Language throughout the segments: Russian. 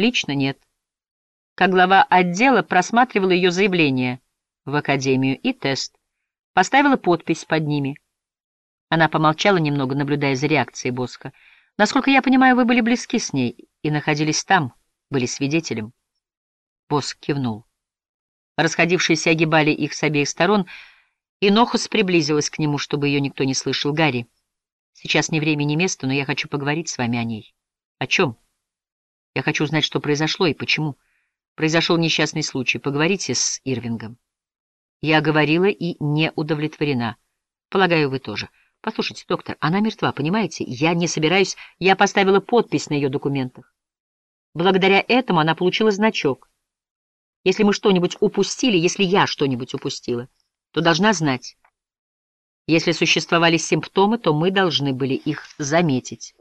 Лично нет. Как глава отдела просматривала ее заявление в академию и тест. Поставила подпись под ними. Она помолчала немного, наблюдая за реакцией Боска. Насколько я понимаю, вы были близки с ней и находились там, были свидетелем. Боск кивнул. Расходившиеся огибали их с обеих сторон, и Нохус приблизилась к нему, чтобы ее никто не слышал. «Гарри, сейчас не время, не место, но я хочу поговорить с вами о ней». «О чем?» «Я хочу узнать, что произошло и почему. Произошел несчастный случай. Поговорите с Ирвингом». Я говорила и не удовлетворена. Полагаю, вы тоже. Послушайте, доктор, она мертва, понимаете? Я не собираюсь... Я поставила подпись на ее документах. Благодаря этому она получила значок. Если мы что-нибудь упустили, если я что-нибудь упустила, то должна знать. Если существовали симптомы, то мы должны были их заметить.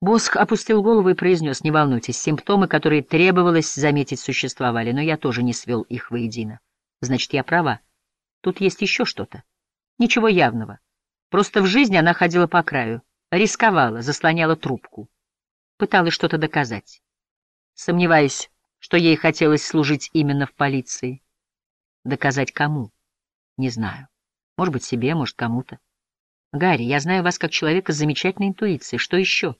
Боск опустил голову и произнес, не волнуйтесь, симптомы, которые требовалось заметить, существовали, но я тоже не свел их воедино. Значит, я права. Тут есть еще что-то. Ничего явного. Просто в жизни она ходила по краю, рисковала, заслоняла трубку. Пыталась что-то доказать. Сомневаюсь, что ей хотелось служить именно в полиции. Доказать кому? Не знаю. Может быть, себе, может, кому-то. Гарри, я знаю вас как человека с замечательной интуицией. Что еще?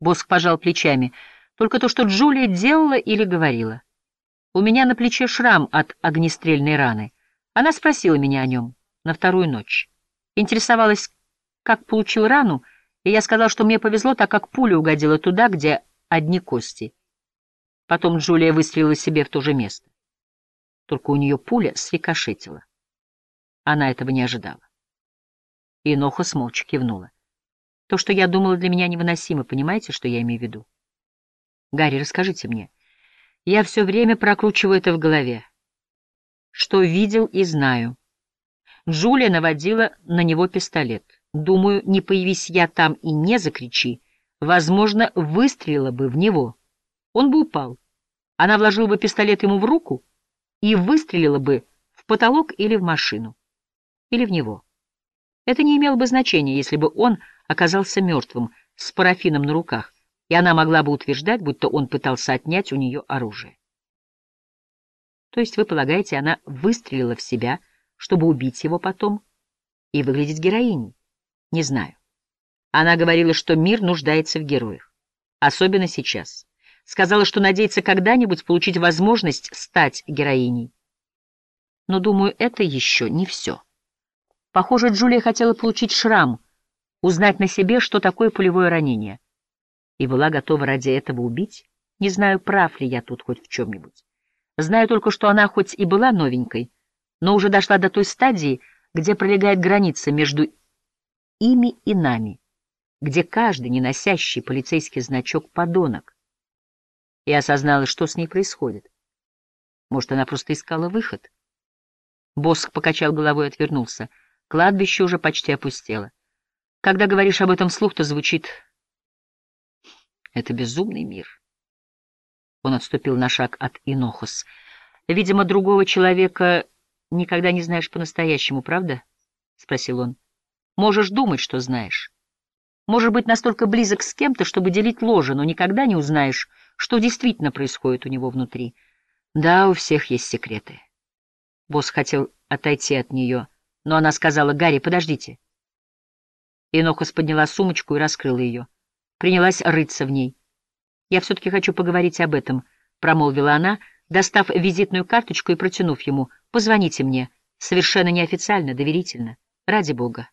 Боск пожал плечами. Только то, что Джулия делала или говорила. У меня на плече шрам от огнестрельной раны. Она спросила меня о нем на вторую ночь. Интересовалась, как получил рану, и я сказал, что мне повезло, так как пуля угодила туда, где одни кости. Потом Джулия выстрелила себе в то же место. Только у нее пуля срикошетила. Она этого не ожидала. И Нохос молча кивнула. То, что я думала, для меня невыносимо. Понимаете, что я имею в виду? Гарри, расскажите мне. Я все время прокручиваю это в голове. Что видел и знаю. Джулия наводила на него пистолет. Думаю, не появись я там и не закричи, возможно, выстрелила бы в него. Он бы упал. Она вложила бы пистолет ему в руку и выстрелила бы в потолок или в машину. Или в него. Это не имело бы значения, если бы он оказался мертвым, с парафином на руках, и она могла бы утверждать, будто он пытался отнять у нее оружие. То есть вы полагаете, она выстрелила в себя, чтобы убить его потом и выглядеть героиней? Не знаю. Она говорила, что мир нуждается в героях. Особенно сейчас. Сказала, что надеется когда-нибудь получить возможность стать героиней. Но, думаю, это еще не все. Похоже, Джулия хотела получить шрам, узнать на себе, что такое пулевое ранение. И была готова ради этого убить. Не знаю, прав ли я тут хоть в чем-нибудь. Знаю только, что она хоть и была новенькой, но уже дошла до той стадии, где пролегает граница между ими и нами, где каждый, не носящий полицейский значок, подонок. И осознала, что с ней происходит. Может, она просто искала выход? Боск покачал головой и отвернулся. Кладбище уже почти опустело. Когда говоришь об этом вслух, то звучит... Это безумный мир. Он отступил на шаг от Инохос. Видимо, другого человека никогда не знаешь по-настоящему, правда? — спросил он. Можешь думать, что знаешь. Можешь быть настолько близок с кем-то, чтобы делить ложе, но никогда не узнаешь, что действительно происходит у него внутри. Да, у всех есть секреты. Босс хотел отойти от нее, но она сказала, «Гарри, подождите». Инохос подняла сумочку и раскрыла ее. Принялась рыться в ней. «Я все-таки хочу поговорить об этом», — промолвила она, достав визитную карточку и протянув ему. «Позвоните мне. Совершенно неофициально, доверительно. Ради бога».